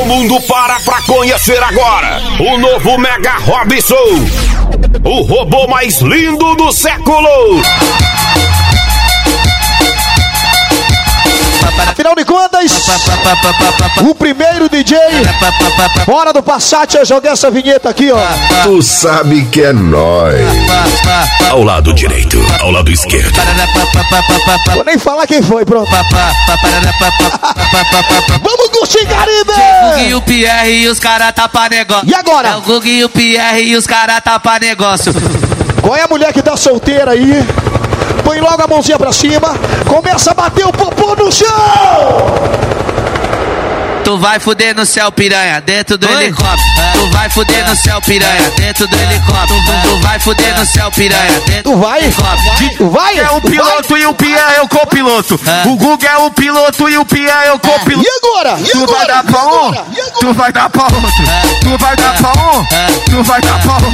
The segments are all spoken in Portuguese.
O mundo para pra conhecer agora o novo Mega Robson. O robô mais lindo do século. Afinal de contas, o primeiro DJ fora do Passat eu joguei essa vinheta aqui, ó. Tu sabe que é nós. Ao lado direito, ao lado esquerdo. Vou nem falar quem foi, pronto. Vamos curtir, Caribe! E o Pierre e os caras tapa negócio. E agora? É o Gug e o Pierre e os caras tapa negócio. Qual é a mulher que tá solteira aí? Põe logo a mãozinha pra cima, começa a bater o popô no chão! Tu vai fuder no céu, piranha, dentro do helicóptero. Tu vai fuder no céu, piranha, dentro do helicóptero. Tu vai fuder no céu, piranha, dentro Tu vai? do helicóptero. Tu vai? É o Tu piloto e o Pia é o copiloto. É. O Guga é o piloto e o Pia é o copiloto. E agora? E Tu vai agora? dar pra um, agora? Agora? tu vai dar pra outro. Tu vai dar pra um, tu vai dar pra outro.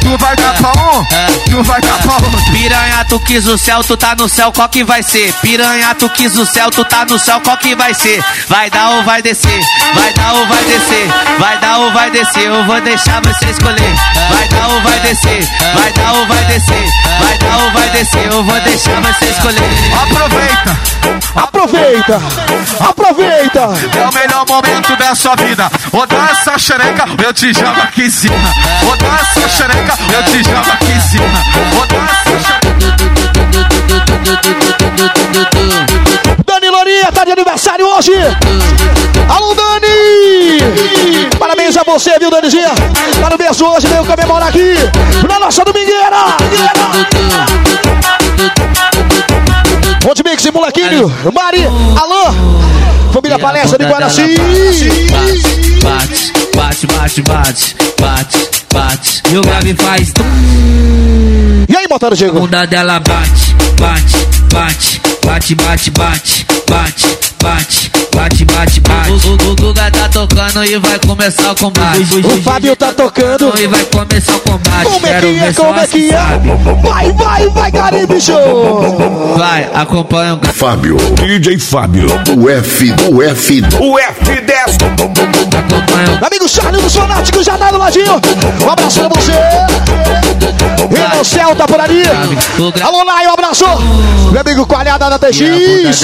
Tu vai dar pra um, tu vai dar pra outro. Piranha, tu quis o céu, tu tá no céu, qual que vai ser? Piranha, tu quis o céu, tu tá no céu, qual que vai ser? Vai dar ou vai descer? Vai dar ou vai descer? Vai dar ou vai descer? Eu vou deixar você escolher. Vai dar ou vai descer? Vai dar ou vai descer? Vai dar ou vai descer? Eu vou deixar você escolher. Aproveita, Aproveita! Aproveita! é o melhor momento da sua vida. Vou dar essa xereca, eu te jogo aqui em cima. Vou dar essa xereca, eu te jogo aqui em cima. Vou dar essa xereca. Dani Lourinha tá de aniversário hoje! Alô, Dani! Parabéns a você, viu, Danizinha? Tá no berço hoje, veio comemorar aqui na nossa domingueira! Monte Mix e Molequinho, Mari, Alô, Família Palestra de Guaraci! Bate, bate, bate, bate, bate, bate. E o grave faz. E aí, motor A Diego? bunda dela bate, bate, bate, bate, bate, bate, bate, bate, bate, bate, bate. O, o, o Guga tá tocando e vai começar o combate. O Fábio tá tocando. E vai começar o combate. Como é que é? Como é que é? Vai, vai, vai, Caribe Show! Vai, acompanha o. Fábio, DJ Fábio. o F, o F, O F10. Acompanha o Amigo Charlie dos Fanáticos já tá do ladinho. Um abraço pra você. Renan Céu tá por ali. O gra- Alô, Nai, um abraço. Meu amigo Coalhada da E TX.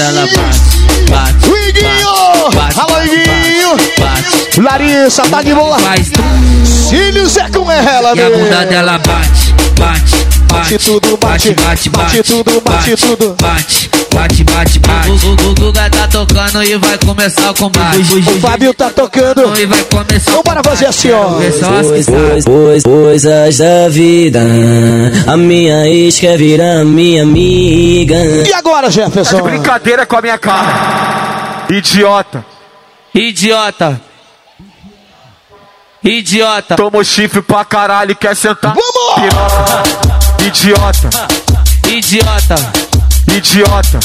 bate. Iguinho. Alô, Iguinho. Bate, Larissa, tá de boa. Cílios é com ela, E a bunda dela bate, bate, bate. Bate tudo, bate, bate, bate tudo, bate tudo. Bate, bate, bate, bate. O, Guga tá tocando e vai começar o combate. O Fábio tá tocando. E vai começar Então bora fazer assim, ó. As Pois, pois, pois, coisas da vida. A minha ex quer virar minha amiga. E agora, Jefferson? De brincadeira com a minha cara. Idiota. Idiota. Idiota. Tomou chifre pra caralho e quer sentar. Vamos! Piroca. Idiota. Idiota. Idiota.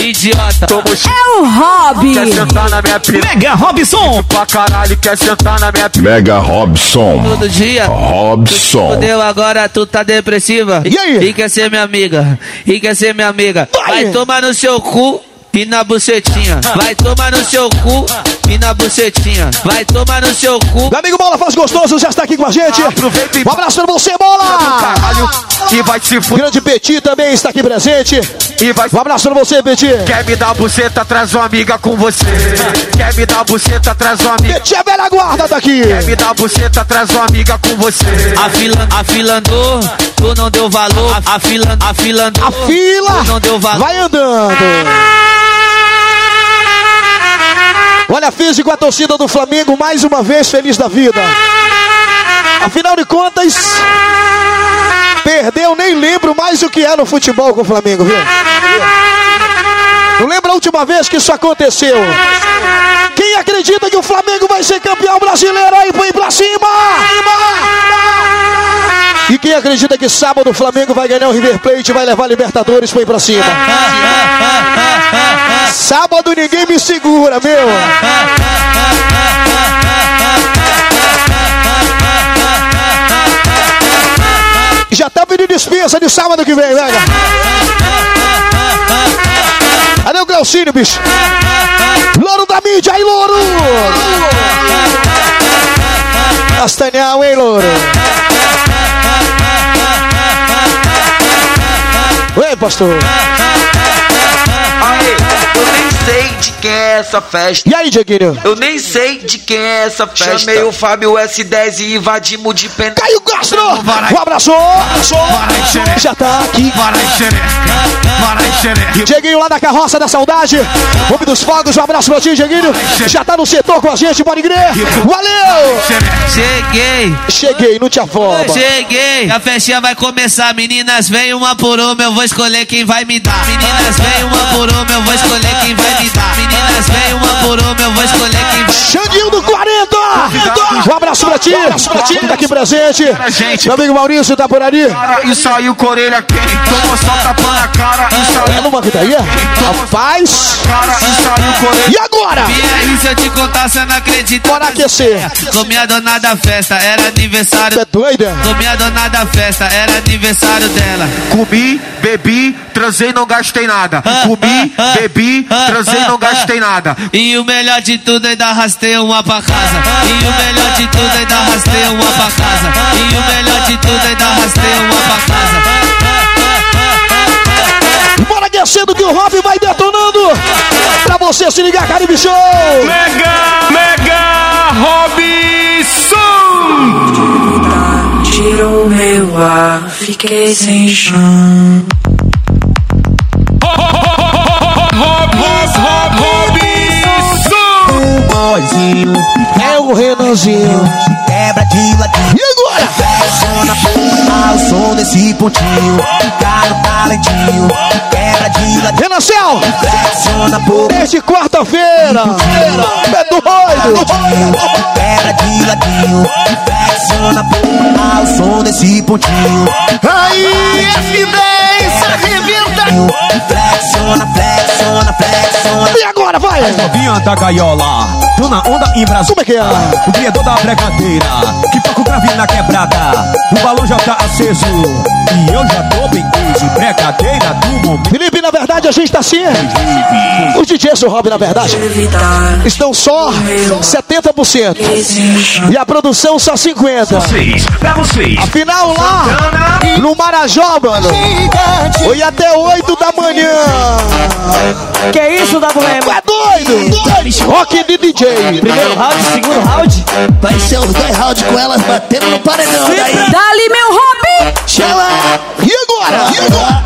Idiota. Tomou chifre. É o Hobby. Quer sentar na minha piroca. Mega Robson. Pra caralho e quer sentar na minha piroca. Mega Robson. Todo dia. Robson. Fudeu, agora tu tá depressiva. E aí? E quer ser minha amiga. E quer ser minha amiga. Vai. Vai tomar no seu cu. E na bucetinha, vai tomar no seu cu e na bucetinha, vai tomar no seu cu. Meu amigo Bola Faz Gostoso já está aqui com a gente. Aproveita e Um abraço pra você, Bola. caralho e vai se O fuder. grande Petit também está aqui presente. E vai Um abraço pra você, Petit. Quer me dar buceta, traz uma amiga com você. Quer me dar buceta, traz uma amiga. Petit, a velha guarda tá aqui. Quer me dar buceta, traz uma amiga com você. Afila, afilandou, tu não deu valor. Afila, afilandou, A fila tu não deu valor. vai andando. Olha, físico a torcida do Flamengo mais uma vez feliz da vida. Afinal de contas, perdeu, nem lembro mais o que era o futebol com o Flamengo, viu? Lembra a última vez que isso aconteceu? Quem acredita que o Flamengo vai ser campeão brasileiro aí, põe pra cima! E quem acredita que sábado o Flamengo vai ganhar o River Plate e vai levar a Libertadores, põe pra cima. Sábado ninguém me segura, meu. Já tá pedindo dispensa de sábado que vem, velho. Cadê o Glaucínio, bicho? Louro da mídia, aí, louro! Castanhal, hein, louro? Ei, pastor! Aê, eu nem sei de quem é essa festa. E aí, Dieguinho? Eu nem sei de quem é essa festa. Chamei o Fábio S10 e invadimos de pena. Caio Castro! Um abraço! Já tá aqui. Dieguinho lá da carroça da saudade. Homem dos fogos, um abraço pra ti, Dieguinho. Já tá no setor com a gente, pode crer. Valeu! Cheguei, Cheguei, não te afoba. cheguei. A festinha vai começar. Meninas, vem uma por uma, eu vou escolher quem vai me dar. Meninas, vem uma por uma, eu vou escolher quem vai me dar. Meninas, vem uma por uma, eu vou escolher quem vai Xandinho do 40! Um abraço pra ti, pra ti que tá aqui presente. gente. Meu amigo Maurício tá por ali. E saiu orelha quente. Tomou só tapa na cara e É saiu numa vida aí? Rapaz! e. E agora? E aí, se eu te contar, você não acredita. Bora aquecer. Comi a dona da festa, era aniversário. Você é doida? Comi a dona da festa, era aniversário dela. Comi, bebi, transei, não gastei nada. Comi, bebi, transei, não gastei nada. E o melhor de tudo ainda arrastei uma pra casa. E o melhor de tudo ainda arrastei uma pra casa. E o melhor de tudo ainda arrastei uma pra casa. Bora aquecendo que o Rob vai detonando. Pra você se ligar, Caribe Show. Mega, mega Robson! Tirou meu ar, fiquei sem chão. Renanzinho. Quebra de ladinho, Agora? flexiona ao som desse pontinho. Fica no talentinho, quebra de ladinho, Renancel, flexiona por desde quarta-feira. É doido. quebra de ladinho, flexiona ao som desse pontinho. Aí, F10 arrebenta. Flexiona, flexiona, flexiona. E agora, vai. Novinha da gaiola, tô na onda em Brasil. Como é que é? O criador da brincadeira, que toca o grave na quebrada. O balão já tá aceso e eu já tô bem easy. Brincadeira do momento. Felipe, na verdade, a gente tá assim. Os DJs do Rob, na verdade, estão só 70%. fiquei sem chão. E a produção só 50%. Pra vocês! Afinal, lá no Marajó, mano, foi até 8 da. Que isso, WM? É doido? Rock de DJ. Primeiro round, segundo round. Vai ser os dois rounds com elas batendo no paredão. Daí Dali, meu hobby! chama. E agora? E agora?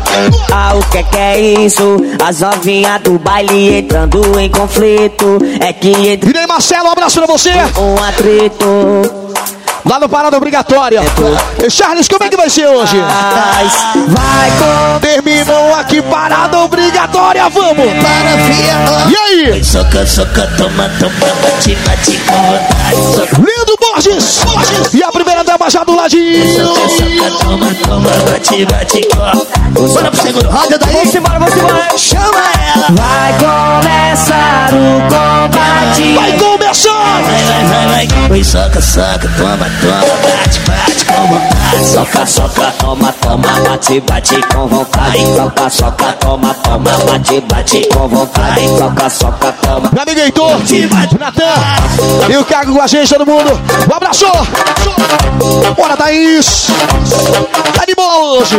Ah, o que que é isso? As novinhas do baile entrando em conflito. É que E aí, Marcelo, um abraço pra você. um atrito. Lá no Parada Obrigatória. E Charles, como é que vai ser hoje? Vai com Terminou aqui Parada Obrigatória, vamos. E aí? Soca, soca, toma, toma, bate, bate. Soca, Lindo Borges. E a primeira dama já do ladinho. toma, toma, bate, bate. Bora pro segundo round daí. Vamos embora, vamos embora. Chama ela. vai começar o combate. Vai começar. Vai, vai, vai, vai. Oi, soca, soca, toma, toma, bate, bate vontade. Soca, soca, toma, toma, bate, bate com vontade. Soca, soca, toma, toma, bate, bate com vontade. Soca, soca, toma. Meu amigo Heitor, Natan e o Cago com a gente, todo mundo. Um abraço. Bora, Thaís. Tá de boa hoje.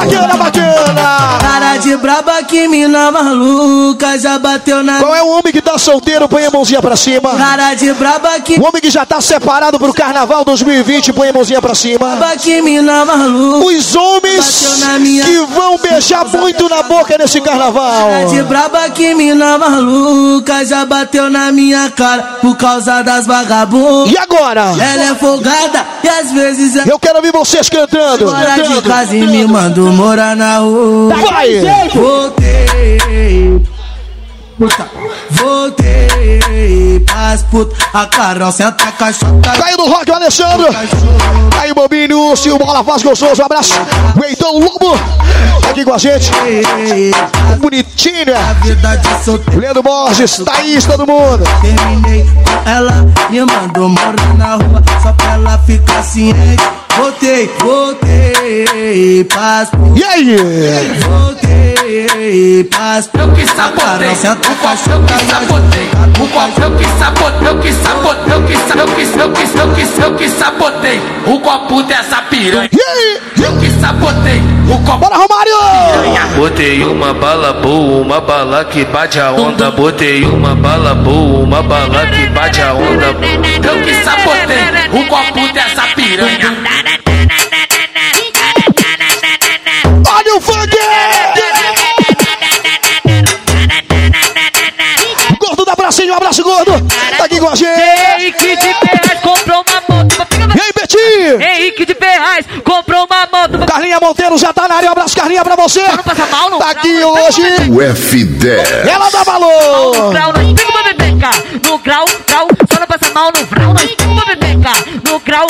Bacana, bacana. Cara de braba que mina maluca já bateu na. Qual é o homem que tá solteiro? Põe a mãozinha pra cima. Cara de braba que. O homem que já tá separado pro Carnaval 2020, põe a mãozinha pra cima. Braba que mina maluca. Os homens que vão beijar muito na boca nesse Carnaval. Cara de braba que mina maluca já bateu na minha cara por causa das vagabundas. E agora? Ela é folgada e às vezes é Eu quero ouvir vocês cantando. fora de casa e me mandou morar na rua. Vai! Voltei, puta, voltei, pras puta, a Carol senta a caixota. Caiu no rock o Alessandro. Aí, Bobinho, Lúcio, Bola Faz Gostoso. Um abraço. O Heitor Lobo. Tá aqui com a gente. Bonitinho, solteiro Leandro Borges, Thaís, todo mundo. terminei. Ela me mandou morar na rua só pra ela ficar ciente. Voltei, voltei, paz. E aí? Voltei, paz. Eu que sabotei, o copo eu que sabotei, o copo eu que sabotei, eu que sabotei, eu que sa- eu que eu que eu que eu que sabotei, o copo dessa piranha. E aí? Eu que sabotei, o copo Bora, Romário! Botei uma bala boa, uma bala que bate a onda. Botei uma bala boa, uma bala que bate a onda. eu que sabotei, o copo dessa piranha. Olha o funk! Gordo da Bracinho, um abraço, gordo! Tá aqui com a gente! Henrique de Ferraz comprou uma moto. pra E aí, Betinho? Henrique de Ferraz comprou uma moto. pra- Carlinha Monteiro já tá na área, um abraço, Carlinha, pra você! Não passa mal, não. Tá aqui hoje! O F10. Ela dá No valor! grau, nós uma bebeca. No grau, grau, só não passa mal no grau, nós pega uma bebeca. No grau,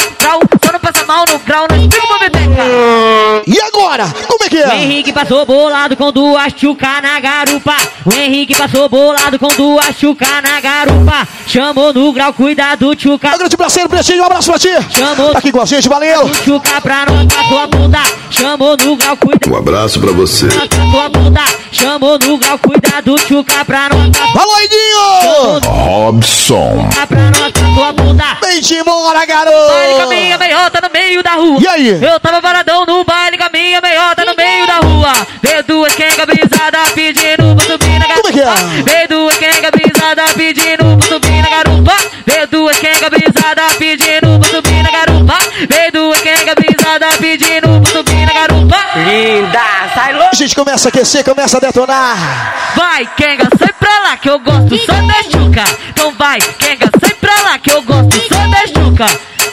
agora? Como é que O é? Henrique passou bolado com duas chuca na garupa. O Henrique passou bolado com duas chuca na garupa. Chamou no grau, cuidado, chuca. Um grande braceiro, Pretinho, um abraço pra ti! Chamou Tá aqui com a gente, valeu! chuca pra nós, pra tua bunda. Chamou no grau, cuidado. Um abraço pra você. tua bunda. Chamou no grau, cuidado, chuca pra nós. pra Alô, Edinho! Robson. Chuca pra nós, pra tua bunda. Vem-te embora, Baile com a garoto! minha meiota no meio da rua. E aí? Eu tava paradão no baile com a minha meiota no meio da rua. Veio duas quenga brisada pedindo pra subir na garupa. Como é que é? Veio duas quenga brisada pedindo pra subir na garupa. Veio duas quenga brisada pedindo pra subir na garupa. Veio duas quenga brisada pedindo pra subir na garupa. Linda, gente começa a aquecer, começa a detonar! Vai, Kenga, sai pra lá que eu gosto só da chuca. Então vai, Kenga, sai pra lá que eu gosto só da chuca.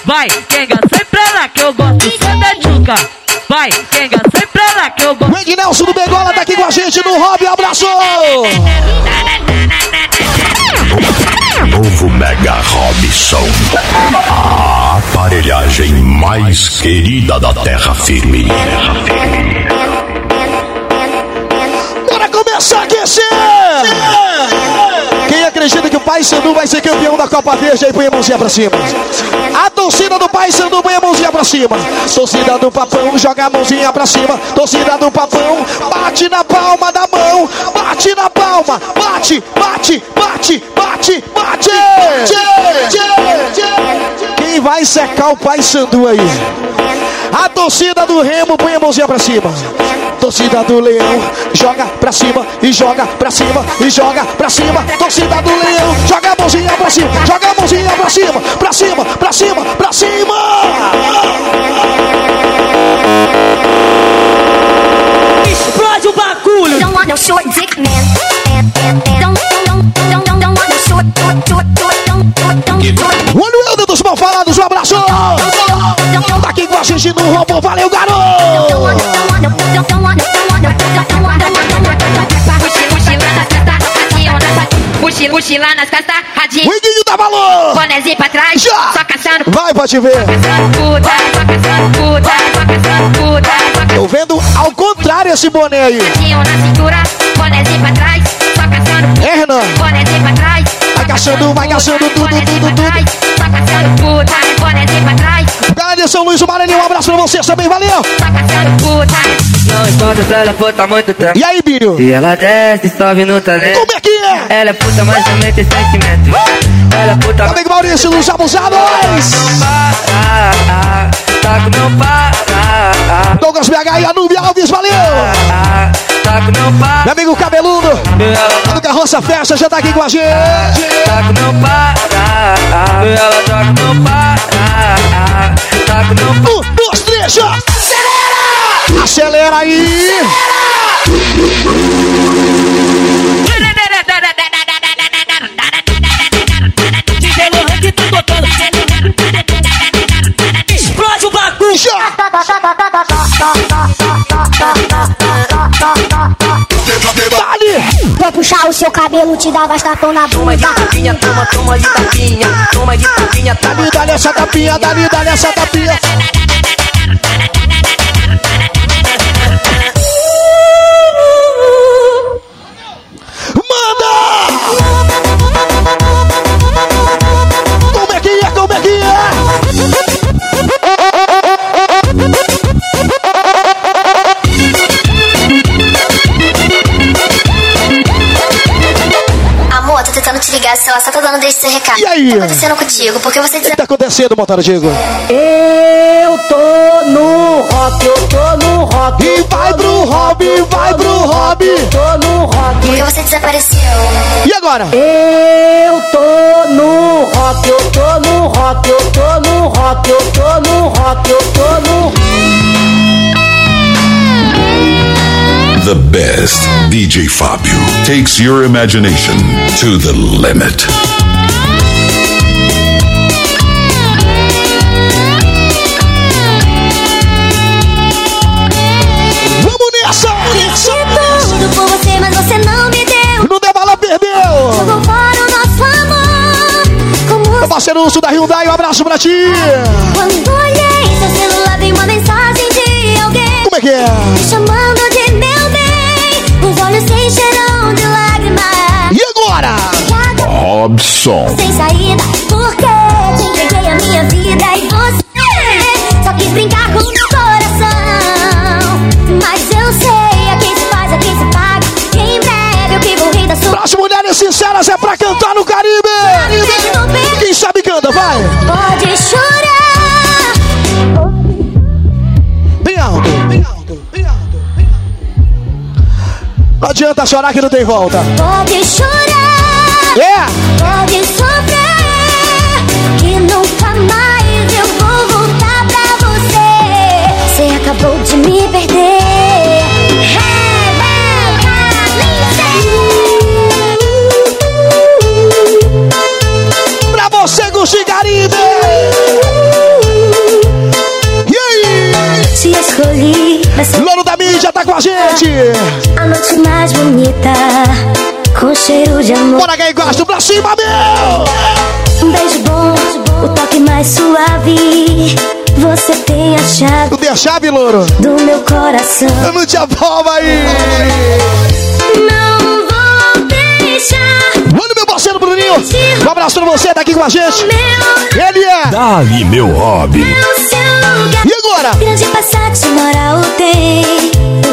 Vai, Kenga, sai pra lá que eu gosto só da chuca. Vai, Kenga, sai pra lá que eu gosto. O Ed Nelson do Begola tá aqui com a gente no Hobby, um abraço! Novo Mega Robson. A aparelhagem mais querida da terra firme. Bora começar a aquecer! Quem acredita que o Pai Sandu vai ser campeão da Copa Verde aí põe a mãozinha pra cima. A torcida do Pai Sandu põe a mãozinha pra cima. Torcida do Papão joga a mãozinha pra cima. Torcida do Papão bate na palma da mão. Bate na palma. Bate, bate, bate, bate, bate. Quem vai secar o Pai Sandu aí? A torcida do Remo põe a mãozinha pra cima. Torcida do Leão joga pra cima e joga pra cima e joga pra cima. Torcida do Leão joga a mãozinha pra cima, joga a mãozinha pra cima, pra cima, pra cima, pra cima. Explode o gente no robô, valeu garoto. Mochila, mochila nas costas, radinho. O Iguinho dá valor. Bonézinho pra trás, Já. só caçando Vai pra te ver. caçando puta, só caçando puta, só caçando puta, só caçando Tô vendo ao contrário esse boné aí. radinho na cintura, bonézinho pra trás, só caçando É, Renan? bonézinho pra trás. Vai caçando, vai caçando tudo, tudo, tudo. Só caçando puta, bonézinho pra trás, Galera de São Luís, o Maranhão, um abraço pra vocês também, valeu. Não pra puta há muito tempo. E aí, Binho? E ela desce, sobe no talento. Como é que é? Ela é puta, mas também tem sentimento. Ela é puta, Amigo Maurício dos Abusados. para. Tá com meu para. Douglas BH e Anúbia Alves, valeu. Tá com meu para. Meu amigo Cabeludo, Ela do Carroça Festa, já tá aqui com a gente. tá com meu para. Ela tá com meu para. Tá com meu Um, dois, três, já. Acelera! Acelera aí. DJ Dali. Vou puxar o seu cabelo, te dar bastapão na Toma de bunda. tapinha, toma, toma de tapinha. Toma de tapinha, toma. Dali, dali essa tapinha, dali, dali essa tapinha. Ligação, eu só tô dando desse recado. E aí? O que tá acontecendo contigo? Porque você O que tá acontecendo, Motora Diego? Eu tô no rock, eu tô no rock. E vai pro hobby, vai pro hobby. Tô no rock. Porque você desapareceu. E agora? Eu tô no rock, eu tô no rock, eu tô no rock, eu tô no rock, eu tô no The best DJ Fábio takes your imagination to the limit. Vamos nessa! Fiz tudo por você, mas você não me deu. Não deu bala, perdeu! Jogou fora o nosso amor. Como Meu parceiro Urso da Hyundai, um abraço pra ti! Quando olhei seu celular, vi uma mensagem de alguém. Como é que é? Me chamando de meu. Encheram de lágrimas. E agora? Robson. Sem saída, porque te entreguei a minha vida e você só quis brincar com meu coração. Mas eu sei a quem se faz, a quem se paga. Que em breve eu que vou rir da sua. As mulheres sinceras é pra cantar no Caribe! Quem sabe canta, vai! Pode chorar. Não adianta chorar que não tem volta. Pode chorar. É! Pode sofrer. Que nunca mais eu vou voltar pra você. Você acabou de me perder. Pra você, Gucci aí? Te escolhi. Mídia tá com a gente! A noite mais bonita. Com cheiro de amor. Bora quem gosta, pra cima, meu! Um beijo bom. O toque mais suave. Você tem a chave Tu tem a chave, louro? do meu coração. Eu não te apalma aí! Não vou deixar. Olha meu parceiro Bruninho! Um abraço pra você, tá aqui com a gente! Ele é! Dali, meu hobby. E Grande Passat moral tem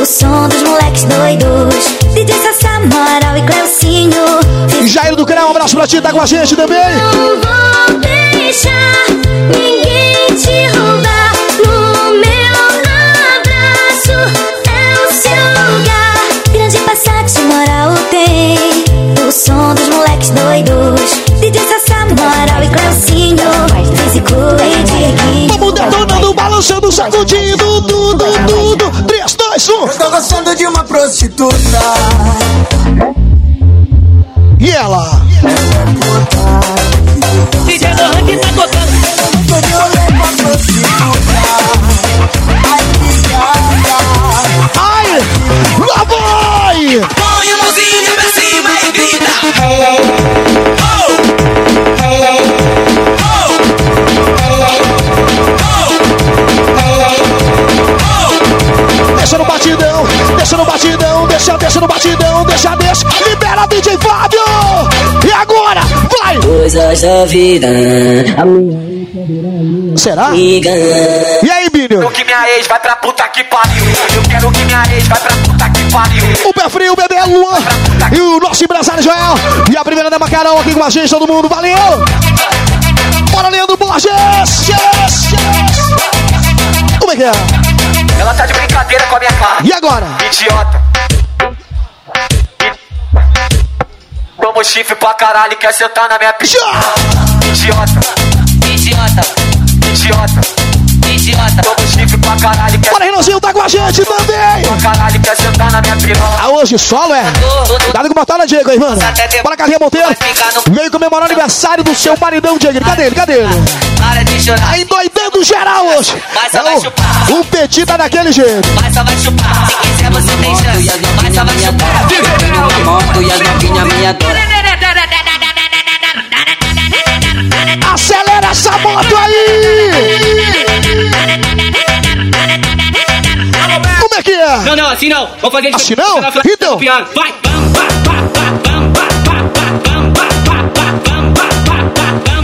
O som dos moleques doidos. DJ Sassá, Moral e Cleucinho. Jair do Creu, um abraço pra ti, tá com a gente também! Não vou deixar ninguém te roubar. No meu abraço é o seu lugar. Grande Passat moral tem O som dos moleques doidos balançando, sacudindo, tudo, tudo! 3, 2, 1! Eu tô gostando de uma prostituta. E ela? DJ Lohan que tá tocando. De rolê com a prostituta. Ai, que gata. Ai! Lá vai! Põe a mãozinha deixa no batidão, deixa, deixa no batidão, deixa, deixa, libera DJ Fábio! E agora, vai! Coisas da vida. Será? Amiga. E aí, Bílio? Quero que minha ex vai pra puta que pariu. Eu quero que minha ex vai pra puta que pariu. O pé frio, o bebê Luan e o nosso empresário Joel. E a primeira dama Carol aqui com a gente, todo mundo, valeu! Bora, Leandro Borges! Yes, yes. Como é que é? Ela tá de brincadeira com a minha cara. E agora? Idiota. Tomo chifre pra caralho, quer sentar na minha picha. Idiota. Idiota. Idiota. Idiota. Pra caralho, quer Bora, Renanzinho, tá com a gente também! pra caralho, quer sentar na minha pirola. Ah, hoje solo é? Cuidado com o batalha, Diego, aí, mano. Bora, Carlinha Monteiro. Veio comemorar o aniversário do seu maridão, Diego. Cadê ele? Cadê ele? Para de chorar. Tá endoidando geral hoje. Mas só vai chupar. o, o petit tá daquele jeito. Mas só vai chupar. Se quiser, você tem chance. Mas só vai chupar. Na moto e as novinhas. Acelera essa moto aí! É é? Não, não, assim não. Vamos fazer Assim não? Então. Vai.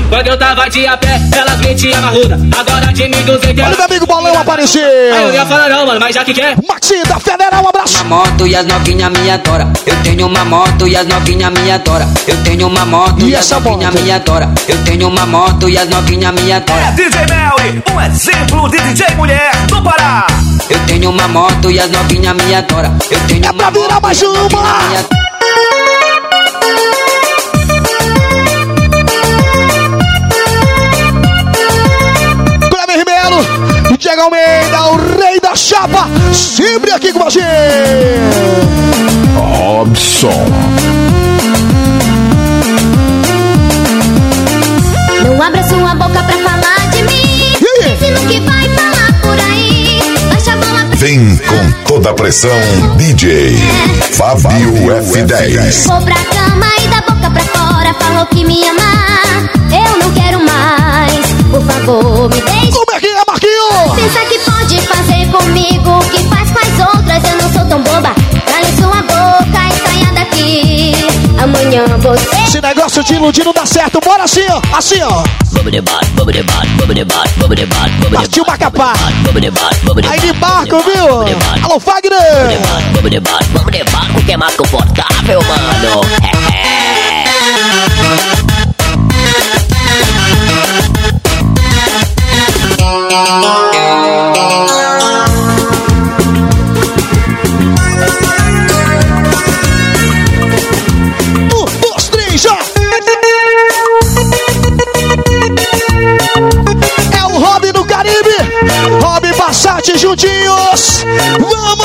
Quando eu tava de a pé, elas metiam na ruda. Agora de mim, 200 Olha o meu amigo Bolão aparecer. Aí eu ia falar não, mano, mas já que quer. Maxi da Federal, um abraço. Uma moto e as novinha me adora. Eu tenho uma moto e as novinha me adora. Eu tenho uma moto e, as novinha me adora. Eu tenho uma moto e as novinha me adora. É DJ Melly, um exemplo de DJ mulher do Pará. Eu tenho uma moto e as novinha me adora. Eu tenho é pra virar mais uma. Cleber Ribeiro, Diego Almeida, o rei da chapa, sempre aqui com a gente. Robson. Não abra sua boca pra falar Vem com toda a pressão, DJ Fábio F10. Vou pra cama e da boca pra fora. Falou que me ama. Eu não quero mais. Por favor, me deixe. Como é que é, Marquinhos? Pensa que pode fazer comigo o que faz com as outras. Eu não sou tão boba. Cale sua boca e saia daqui. Amanhã você. Esse negócio de iludir não dá certo. Bora assim, ó. Assim, ó. Partiu Macapá. Aí de barco, viu? Alô, Fagner. Vamos de barco, vamos de barco que é mais confortável, mano. Um, juntinhos! Vamos!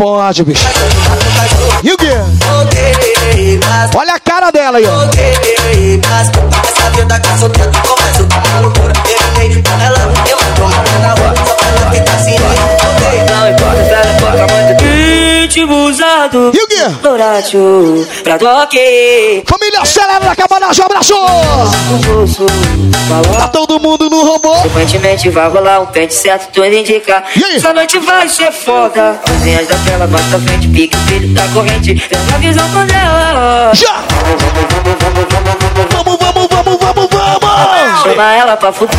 responde, bicho. E o quê? Olha a cara dela aí, ó. Não importa se ela é amante ritmo usado. E o quê? Dourado pra toque. Família Acelera da Cabanagem, abraço! Tá todo mundo no robô. Frequentemente vai rolar um pente certo, tudo indica. Essa noite vai ser foda. Cozinhas da tela, mais pra frente, pique o filho da corrente. Pega a visão com ela. Já! Vamos, vamos, vamos, vamos, vamos! Chama ela pra fuder.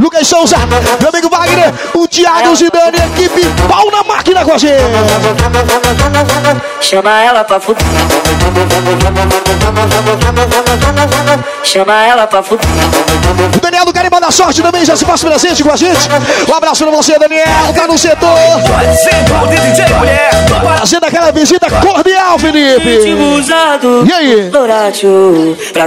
Lucas Souza, meu amigo Wagner, o Thiago Zidane, equipe pau na máquina com a gente. Chama ela pra fuder. Chama ela pra fuder. O Daniel do Carimba da Sorte também já se faz presente com a gente. Um abraço pra você, Daniel, tá no setor. Fazendo aquela visita cordial, Felipe. E aí? Dourado pra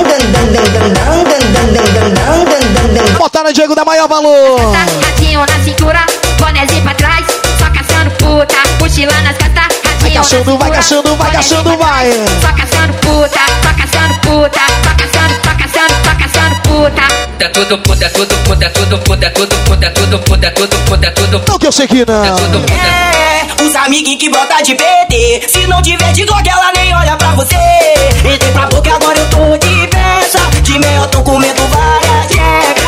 dan. Botaram Diego da maior valor. Ratinho na cintura, bonézinho pra trás, só caçando puta, mochila nas costas, Vai caçando, vai caçando, vai caçando, vai. Só caçando puta, só caçando puta, só caçando, só caçando, só caçando puta. É tudo puta, é tudo puta, é tudo puta, é tudo puta, é tudo puta, é tudo puta, é tudo Não que eu sei que não. É, os amiguinhos que brota de PT. Se não tiver de Glock, ela nem olha pra você. Entrei pra boca, agora eu tô de peça. De meio eu tô comendo várias checas.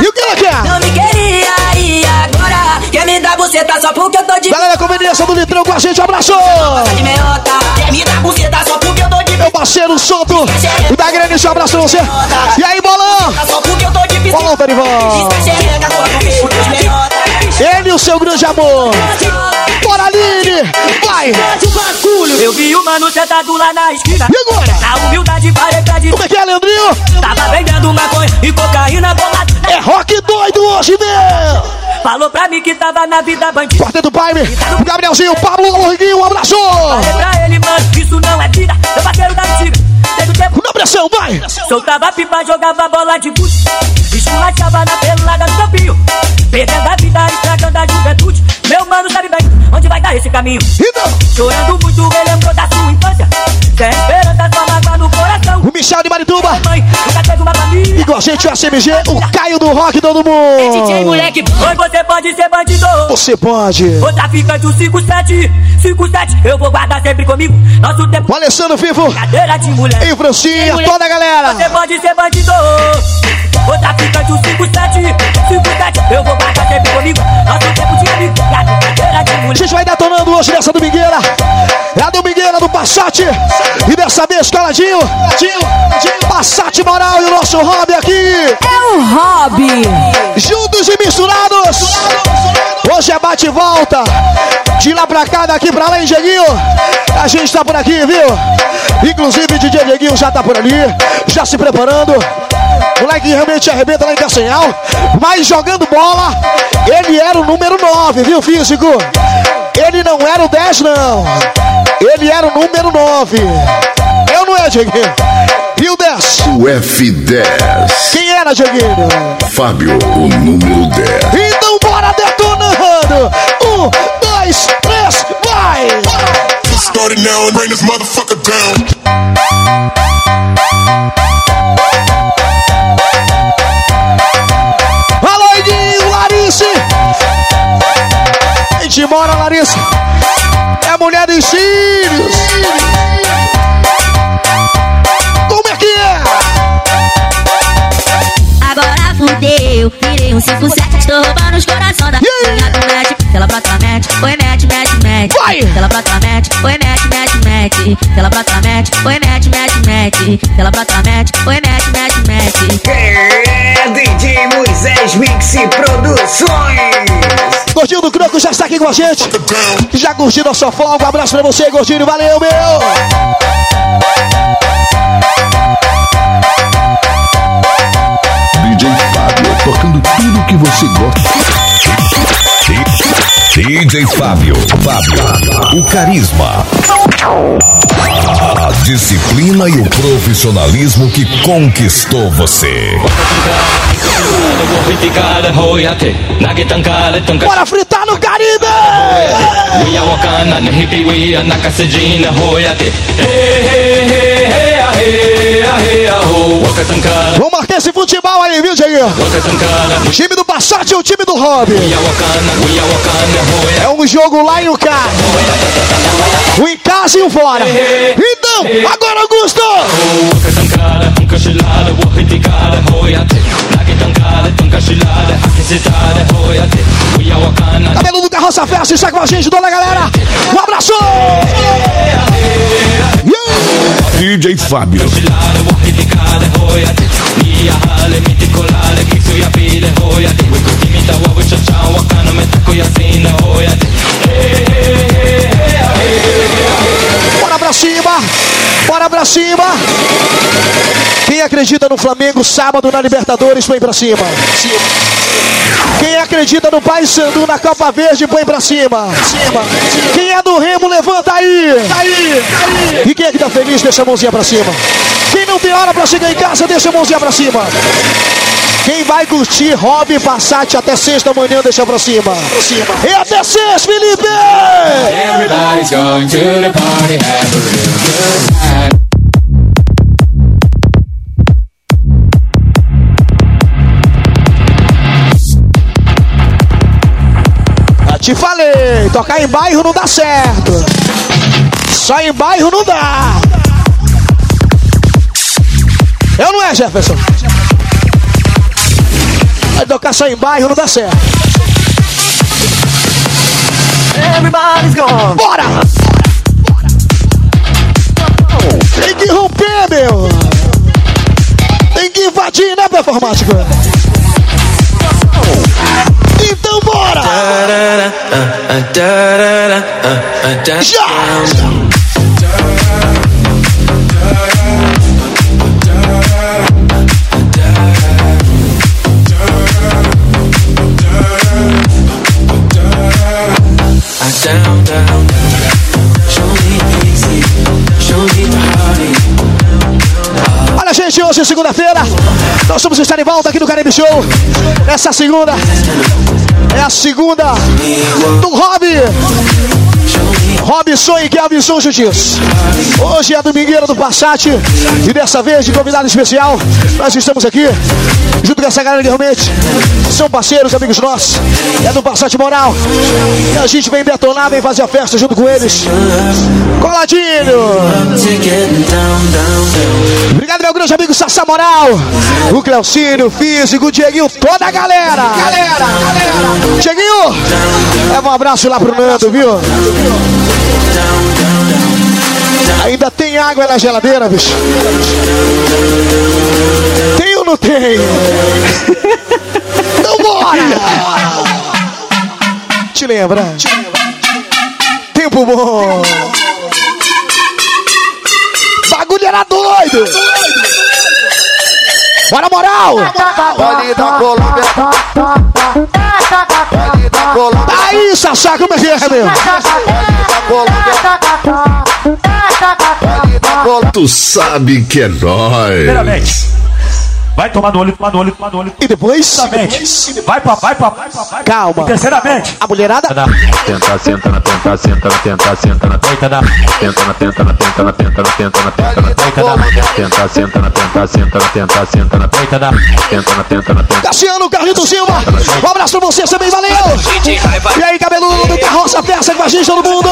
E o que ela quer? Não me queria e agora quer me dar buceta só porque eu tô de Galera, conveniência do Litrão com a gente, abraço! de meiota. Quer me dar buceta só porque eu tô de Meu parceiro solto da Grande, um abraço pra você. E aí, bolão? Só porque eu tô de. Bolão, Dorival. Ele e o seu grande amor. Bora, Aline! Vai! Eu vi o mano sentado lá na esquina. E agora? Na humildade parei pra dizer. Como é que é, Leandrinho? Tava vendendo maconha e cocaína bolada. É rock doido hoje, meu! Falou pra mim que tava na vida bandida. Quarteto Paime, o Gabrielzinho, Pablo Lorguinho, um abraço! Falei pra ele, mano, isso não é vida. Meu parceiro da antiga. Tempo. Na pressão, vai! Soltava pipa, jogava bola de gude. Esculachava na pelada do campinho. Perdendo a vida, estragando a juventude. Meu mano sabe bem onde vai dar esse caminho. Chorando muito, relembrou da sua infância. Sem esperança, só mágoa no coração. O Michel de Marituba. Mãe, nunca teve uma família. E com a gente o SMG, o Caio do Rock, todo mundo. DJ moleque, hoje você pode ser bandido. Você pode. Ô traficante, o 57, 57, eu vou guardar sempre comigo. Nosso tempo. O Alessandro Vivo. Cadeira de mulher. E Francinha, toda a galera. Você pode ser bandido. Ô traficante, o 57, 57, eu vou guardar sempre comigo. Nosso tempo de amigo. A gente vai detonando hoje nessa domingueira. É a domingueira do Passat. E dessa vez, coladinho. Passat Moral e o nosso hobby aqui. É o hobby. Juntos e misturados. Hoje é bate e volta. De lá pra cá, daqui pra lá, hein, Dieguinho? A gente tá por aqui, viu? Inclusive, DJ Dieguinho já tá por ali. Já se preparando. Moleque realmente arrebenta lá em Castanhal. Mas jogando bola, ele era o número 9, viu, físico? Ele não era o 10, não. Ele era o número 9. Eu não é, Dieguinho? E o 10? O F10. Quem era, Dieguinho? Fábio, o número 10. Então bora detonando! Um, dois, três, vai! Started now and bring this motherfucker down. Alô, Edinho, Larice! A gente mora, Larice! É mulher dos filhos! Como é que é? Agora fudeu, virei um 5-7 Estou roubando os coração da minha do match Ela brota mete, foi mete, mete! Ela brota mete, foi mete, mete, mete Ela brota mete, foi mete, mete, mete Ela brota mete, foi mete, mete, mete É DJ Moisés Mix Produções. Gordinho do Croco já está aqui com a gente. Já curtiu a sua folga? Um abraço pra você, Gordinho. Valeu, meu! DJ Fábio, tocando tudo que você gosta. DJ Fábio, Fábio, o carisma. A disciplina e o profissionalismo que conquistou você. Bora fritar no Caribe! Vamos esse futebol aí, viu, Diego? O time do Passat e o time do Hobby. É um jogo lá e o cá. O em casa e o fora. Então, agora, Augusto! Cabelo do Carroça Festa está com a gente, dona galera. Um abraço! DJ Fábio. Bora pra cima! Bora pra cima! Quem acredita no Flamengo sábado na Libertadores, põe pra cima. Quem acredita no Paysandu na Copa Verde, põe pra cima. Quem é do Remo, levanta aí. E quem é que tá feliz, deixa a mãozinha pra cima. Quem não tem hora pra chegar em casa, deixa a mãozinha pra cima. Quem vai curtir Hobby Passat até sexta manhã, deixa pra cima. E até seis, Felipe! Everybody's going to the party, have a real good te falei, tocar em bairro não dá certo. Só em bairro não dá. Eu não é, Jefferson? Vai tocar só em bairro não dá certo. Everybody's gone. Bora! Tem que romper, meu! Tem que invadir, né, performático? Então bora! Já! Hoje é segunda-feira. Nós vamos estar em volta aqui no Caribe Show. Essa segunda é a segunda do Hobby. Robson e Kelvin juntinhos. Hoje é a domingueira do Passat. E dessa vez, de convidado especial, nós estamos aqui, junto com essa galera que realmente são parceiros, amigos nossos. É do Passat Moral. E a gente vem detonar, vem fazer a festa junto com eles. Coladinho! Obrigado, meu grande amigo Sassá Moral. O Cleocínio, o Físico, o Dieguinho, toda a galera. Galera, galera. Dieguinho, leva um abraço lá pro Nando, viu? Ainda tem água na geladeira, bicho? Tem ou não tem? Então bora! Te lembra? Tempo bom! Bagulho era doido! Bora, moral! Pode dar Colômbia. Aí, Sassá, como é que é, meu? Tu sabe que é nóis. Primeiramente, vai tomar no olho, tomar no olho, tomar no olho. E depois? Vai pra, vai pra, vai pra, vai. Calma. E terceiramente, A mulherada? Tenta, senta na tenta, senta na tenta, senta na tenta na tenta na tenta na tenta na tenta na tenta na tenta na tenta na tenta, senta na tenta, senta na tenta, senta na tenta na tenta na tenta na tenta. Cassiano Carlito Silva, um abraço pra você também, valeu! E aí, cabeludo, carroça, festa com a gente, todo mundo!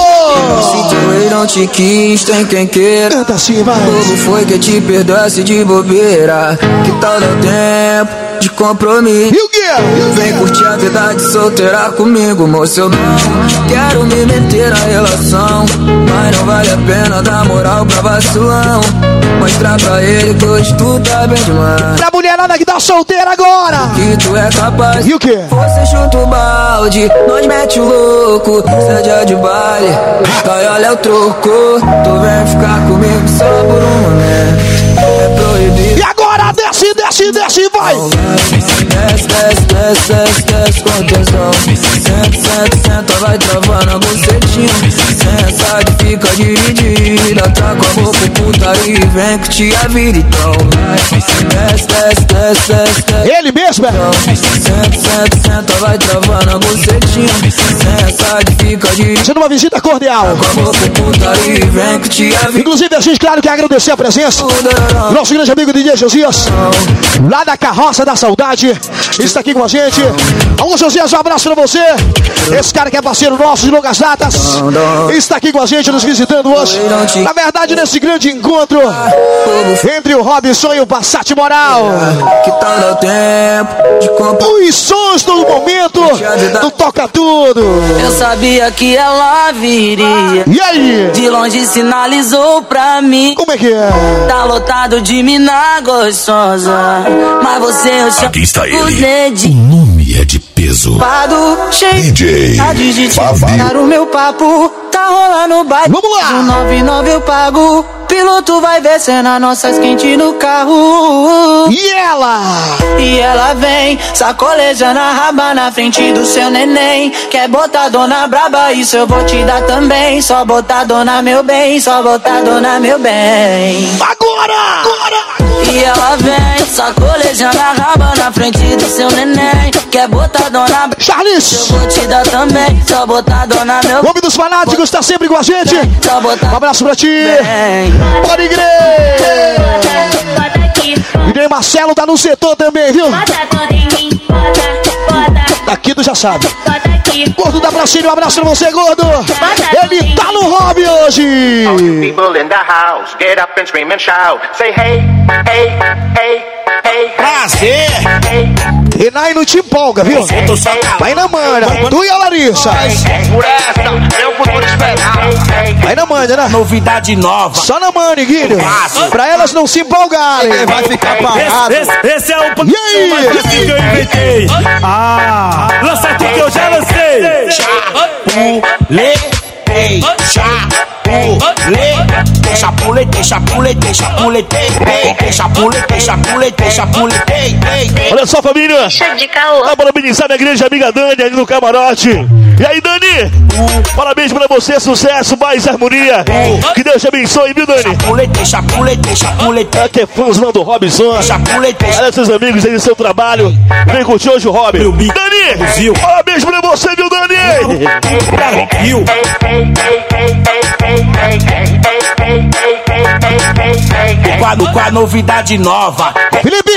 Se teu ex não te quis, tem quem queira. Canta assim, vai. Como foi que te perdoasse de bobeira? Que tal dar tempo de compromisso? E? Vem curtir a vida de solteira comigo, moço. Eu não quero me meter na relação. Mas não vale a pena dar moral pra vacilão. Mostrar pra ele que hoje tu tá bem demais. Pra mulherada que tá solteira agora! Que tu é capaz. E o quê? Você chuta o balde, nós mete o louco. Cê é dia de baile, vai olha o troco. Tu vem ficar comigo só por um momento. É proibido. E agora desce, desce, desce, vai! Senta, senta, senta, vai travando a. Senta que fica dividida. Tá com a boca putaria e vem que te a vida então. Ele mesmo, é? Senta, senta, senta, vai travando a bucetinha. Senta que fica dividida. Sendo uma visita cordial. Inclusive, a gente, claro, quer agradecer a presença nosso grande amigo DJ Josias, lá da Carroça da Saudade, está aqui com a gente. Alô, Josias, um abraço pra você. Esse cara que é parceiro nosso de longas datas, está aqui com a gente, nos visitando hoje. Na verdade, nesse grande encontro entre o Robson e o Passat Moral. Comprar? Os sons do momento do Toca Tudo. Eu sabia que ela viria. E aí? De longe sinalizou pra mim. Como é que é? Tá lotado de mina gostosa. Mas você eu chamo Aqui está ele. O nome é de peso. Pado, DJ Tá de o meu papo, tá rolando baile. Vamos lá! No 99 eu pago. Piloto vai descendo as nossas quentes no carro. E ela? E ela vem, sacolejando a raba na frente do seu neném. Quer botar dona braba, isso eu vou te dar também. Só botar dona meu bem, só botar dona meu bem. Agora! Agora! E ela vem, sacolejando a raba na frente do seu neném. Quer botar dona braba, Charles! eu vou te dar também. Só botar dona meu O homem dos fanáticos está sempre com a gente. Um abraço pra ti. Pode igreja! DJ Marcelo tá no setor também, viu? Daqui tu já sabe. Gordo da Brasília, um abraço pra você, gordo. Ele tá no hobby hoje. People in the house, get up and scream and shout. Say hey, hey, hey, Prazer. E Nai não te empolga, viu? Vai na mana. Tu e a Larissa. Por essa, eu futuro esperar. Vai na mana, né? Novidade nova. Só na mana, Guilherme. Pra elas não se empolgarem. Vai ficar parado. Esse, esse é o. E aí? mais que eu inventei. Ah, lança tudo que eu já lancei. Chapulete, chapulete, chapulete, chapulete, chapulete, chapulete, chapulete, chapulete. Olha só, família. Vamos parabenizar minha grande amiga Dani ali no camarote. E aí, Dani? Parabéns pra você, sucesso, mais harmonia. Que Deus te abençoe, viu, Dani? Chapulete, chapulete, chapulete. Ela que é fãzão do Robson. Chapulete. Olha seus amigos aí do seu trabalho. Vem curtir hoje o Robin. Dani! Parabéns pra você, viu, Dani? Quadro com a novidade nova. Felipe!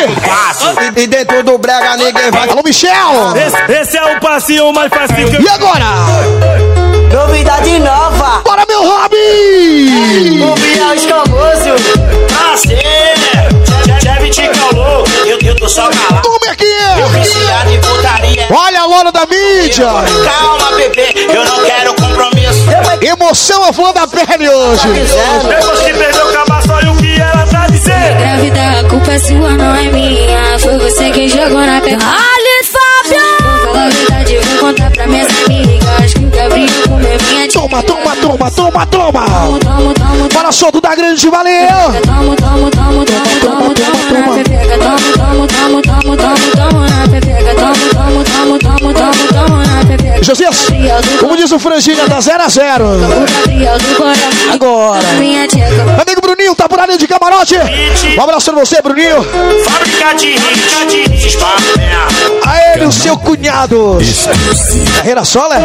E, e dentro do brega ninguém vai. Alô, Michel! Esse, esse é o passinho mais fácil que. E agora? Novidade nova. Bora, meu Robin! O Biel escamoso. Prazer! Cheve te calou. Eu, eu tô só calado. Como é que Eu é? viciado em putaria. Olha a lona da mídia! Calma, bebê. Eu não quero compromisso. Emoção à flor da pele hoje! Depois que perdeu o cabaço, olha o que ela tá dizendo. Grávida, a culpa é sua, não é minha. Foi você quem jogou na pedra. Ali, Fábio! Vou falar a verdade, vou contar pra minhas amigas. Toma, toma, toma, toma, toma. Fala solto da grande, valeu. Toma, Josias, como diz o Franginha, tá 0 a 0. Agora. Amigo Bruninho, tá por área de camarote! Um abraço pra você, Bruninho! Fábrica de mesmo. A ele, o seu cunhado! Carreira sola?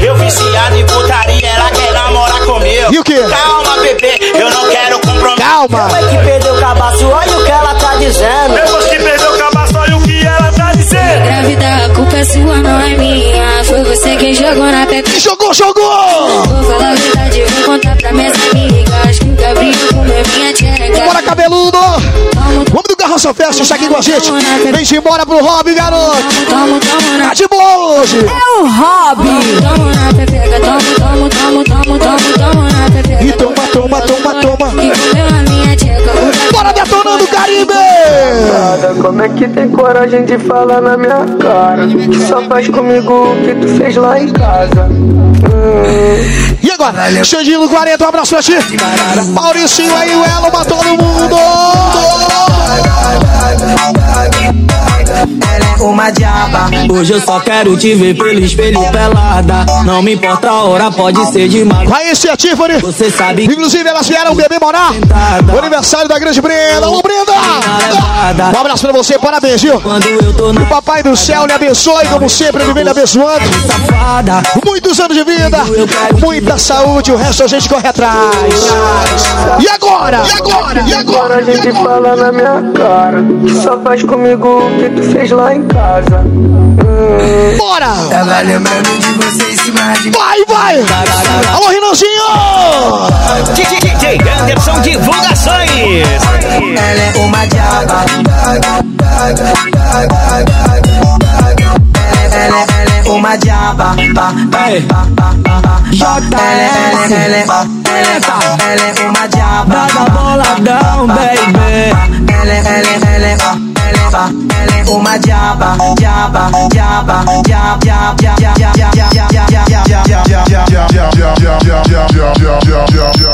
Eu viciado em putaria. Ela quer namorar comigo. E o quê? Calma, bebê. Eu não quero compromisso. Calma! Foi que perdeu o cabaço, olha o que ela tá dizendo. Depois que perdeu o cabaço, olha o que ela tá dizendo. Grávida, a culpa é sua, não é minha. Foi você quem jogou na pepeca. Jogou, jogou! Vou falar a verdade, vou contar pra minhas amigas. Que o Gabriel comeu minha tcheca. Bora, cabeludo! Vamos do Carroça Festa, está aqui com a gente! Vem embora pro Robin, garoto! Na Tá de boa hoje! É o pepeca. E toma, toma, toma, toma! Bora detonando o Caribe! Nada, Como é que tem coragem de falar na minha cara? Que só faz comigo o que tu fez lá em casa. E agora? Xandilo 40, um abraço pra ti! Mauricinho aí, o Elo matou todo mundo! Ela é uma diaba. Hoje eu só quero te ver pelo espelho pelada. Não me importa a hora, pode ser de madrugada. Vai esse a Tiffany! Você sabe que Inclusive elas vieram beber morar! O aniversário da grande Brenda! Alô, Brenda! Um abraço pra você, parabéns, viu? quando eu tô Que na o Papai do Céu lhe abençoe, como sempre, ele vem lhe abençoando. safada. Muitos anos de vida, muita saúde, o resto a gente corre atrás. E agora? E agora? E agora? Coragem de falar na minha cara. Que só faz comigo o que tu fez lá em casa. Bora! Tava lembrando de você em cima de Vai, vai! Alô, Renanzinho! DJ Anderson Divulgações. Ela é uma diaba. Ela, ela é uma diaba. Ba, ba, ba, ba, ba, ba. Ela, ela, ela, ela, ela, ela é uma diaba. Dá boladão, baby. Ela, ela, ela, ela, ela, ela é uma diaba. Diaba, diaba, diaba, diaba, diaba, diaba, diaba, diaba, diaba. É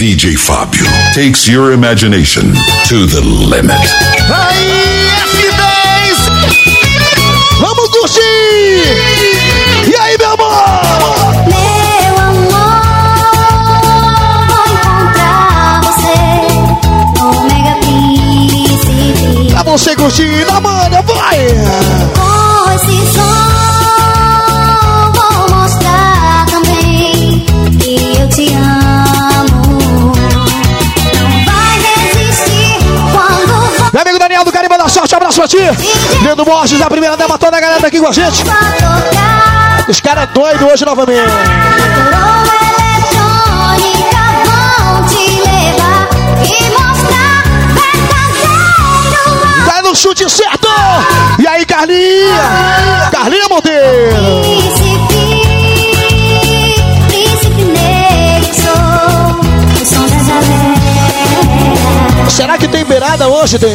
DJ Fábio takes your imagination to the limit. Aí, F10! Vamos curtir! E aí, meu amor? Meu amor, vou encontrar você no Mega Príncipe. Pra você curtir, na manha, vai! Com esse som Ronaldo Borges, a primeira dama, toda a galera aqui com a gente. Os caras doidos hoje novamente. Vai no chute certo! E aí? Carlinha beirada hoje, tem?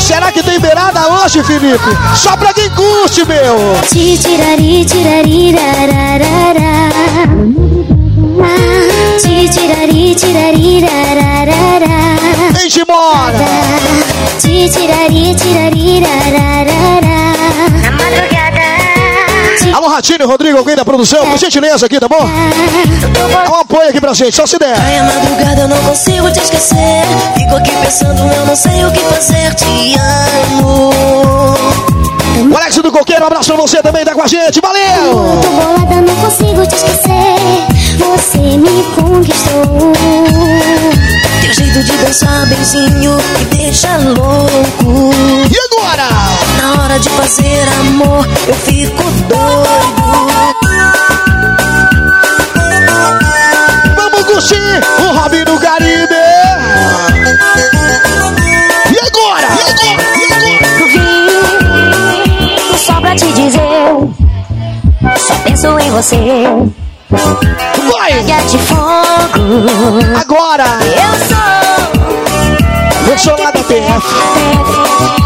Será que tem beirada hoje, Felipe? Só pra quem curte, meu! Vem de embora! Ratinho e Rodrigo, alguém da produção, por gentileza aqui, tá bom? Apoio aqui pra gente, só se der. Ai, a madrugada eu não consigo te esquecer. Fico aqui pensando, eu não sei o que fazer. Te amo. O Alex do Coqueiro, um abraço pra você também, tá com a gente, valeu! Tô bolada, não consigo te esquecer. Você me conquistou. Teu jeito de dançar benzinho me deixa louco. E agora? Na hora de fazer amor, eu fico doido. Vamos curtir o Robin do Caribe! E agora? Vim só pra te dizer. Só penso em você. Vai! De fogo. Agora! Eu sou. Eu sou lá da PF.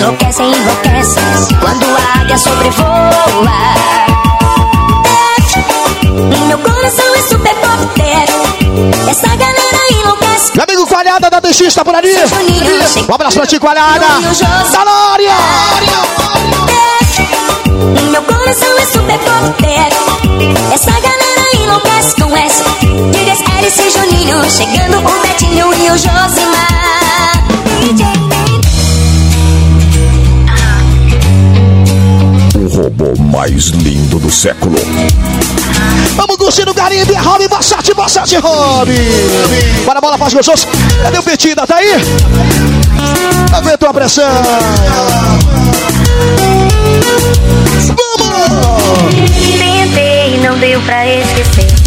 Essa galera que enlouquece, enlouquece. Quando a águia sobrevoa. Meu coração é super pop Essa galera enlouquece. Meu amigo Coalhada da tá por ali. Um abraço pra ti, Coalhada. Na área! Meu coração é super pop Essa galera enlouquece com essa. Digas Alice e Juninho. Chegando o Betinho e o Josimar. Mais lindo do século. Vamos curtir o Caribe, Robin, Bassate, Bassate, Robin. Bora, bola, faz gostoso. Cadê o Petida? Tá aí? Aguentou a pressão. Tentei, não deu pra esquecer.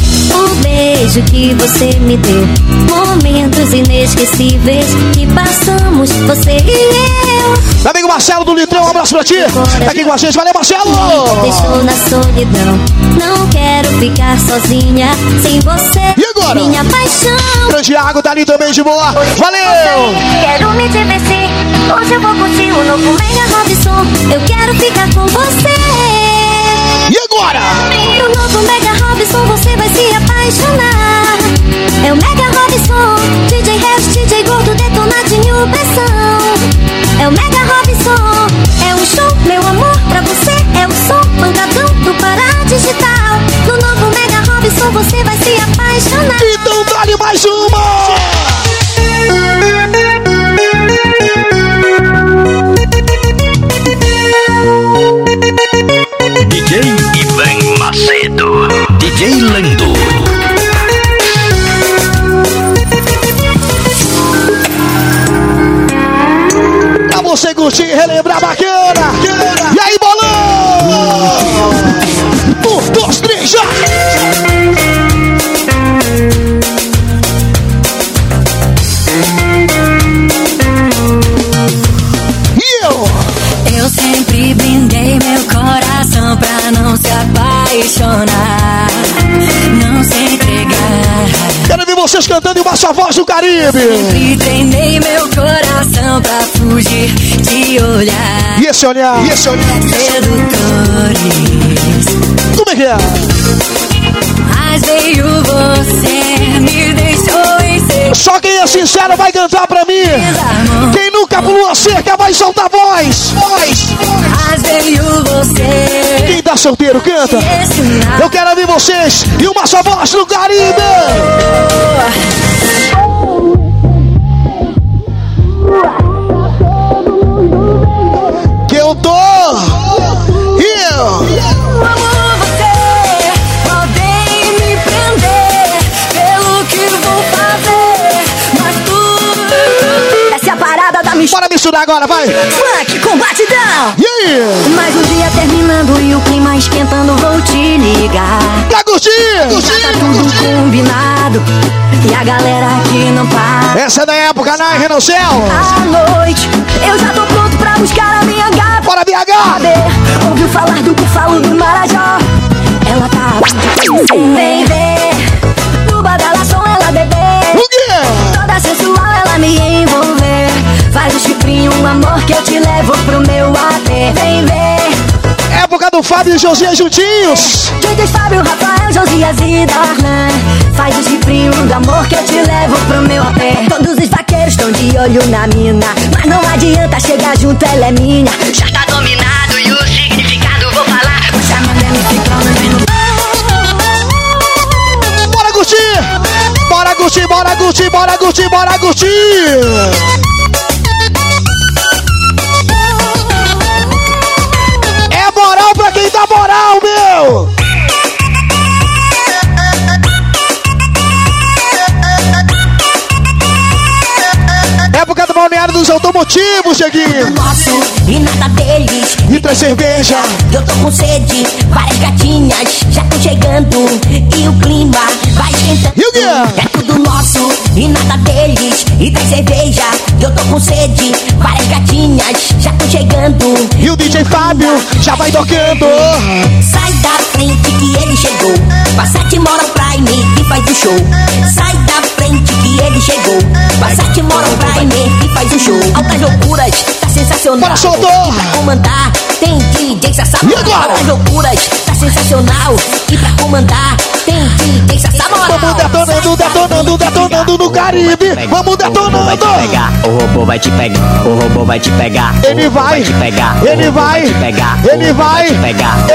Beijo que você me deu. Momentos inesquecíveis que passamos, você e eu. Meu amigo Marcelo do Litrão, um abraço pra ti. Tá aqui com a gente, valeu, Marcelo. Deixou na solidão. Não quero ficar sozinha sem você. E agora? Minha paixão. Grande tá ali também de boa. Valeu! Quero me divertir. Hoje eu vou curtir o novo Mega Robson. Eu quero ficar com você. Agora? O novo Mega Robson, você vai se apaixonar. É o Mega Robson, DJ Rex, DJ Gordo, detonadinho, pressão. É o Mega Robson, é um show, meu amor, pra você. É o som, pancadão do Pará Digital. No novo Mega Robson, você vai se apaixonar. Então dá-lhe mais uma! DJ Macedo. DJ Lando. Pra você curtir e relembrar bacana. E aí, bolão! Um, dois, três, já! Eu? Eu sempre brindei meu coração pra não se vocês cantando em baixa voz do Caribe. Sempre treinei meu coração pra fugir de olhar. E esse olhar? E esse olhar? Sedutores. Como é que é? Mas veio você, me seu. Só quem é sincero vai cantar pra mim. Quem nunca pulou a cerca vai soltar voz. Voz. Quem tá solteiro, canta. Eu quero ouvir vocês e uma só voz no Caribe. Que eu tô. Eu. Luz. Bora misturar agora, vai. Funk com batidão. Aí? Mais um dia terminando e o clima esquentando, vou te ligar. Pra curtir! Já tá tudo combinado. E a galera aqui não para. Essa é da época, né, Renan Céu? À noite, eu já tô pronto pra buscar a minha gata. Bora, BH! Ouviu falar do bufalo do Marajó? Ela tá Vem ver, no badalação ela bebê. O quê? Toda sensual ela me envolver. Faz o chifrinho, um amor que eu te levo pro meu AP. Vem ver. Época do Fábio e Josias juntinhos. DJ Fábio, Rafael, Josias e Darlan. Faz o chifrinho do amor que eu te levo pro meu AP. Todos os vaqueiros estão de olho na mina. Mas não adianta chegar junto, ela é minha. Já tá dominado e o significado vou falar. Vou chamando MC Cronos Bora curtir! Bora curtir, bora curtir, bora curtir, bora curtir! Pra quem dá moral, meu! Época do balneário dos automotivos, Cheguinho! Nosso e nada deles. E traz cerveja. Eu tô com sede, várias gatinhas já tô chegando. E o clima vai esquentando. E o quê? É tudo nosso e nada deles. E traz cerveja. Eu tô com sede, várias gatinhas já tô chegando. E o DJ Fábio já vai tocando. Sai da frente que ele chegou. Passat Moral Prime que faz o show. Sai da frente que ele chegou. Passat Moral Prime que faz o show. Altas loucuras, tá sensacional. Bora, soltou! E pra comandar, tem DJ Sassá E agora? Altas loucuras, tá sensacional. E pra comandar, Vamos detonando, detonando, detonando no Caribe. Vamos detonando. O robô vai te pegar, o robô vai te pegar. Ele vai, ele vai, ele vai, ele vai,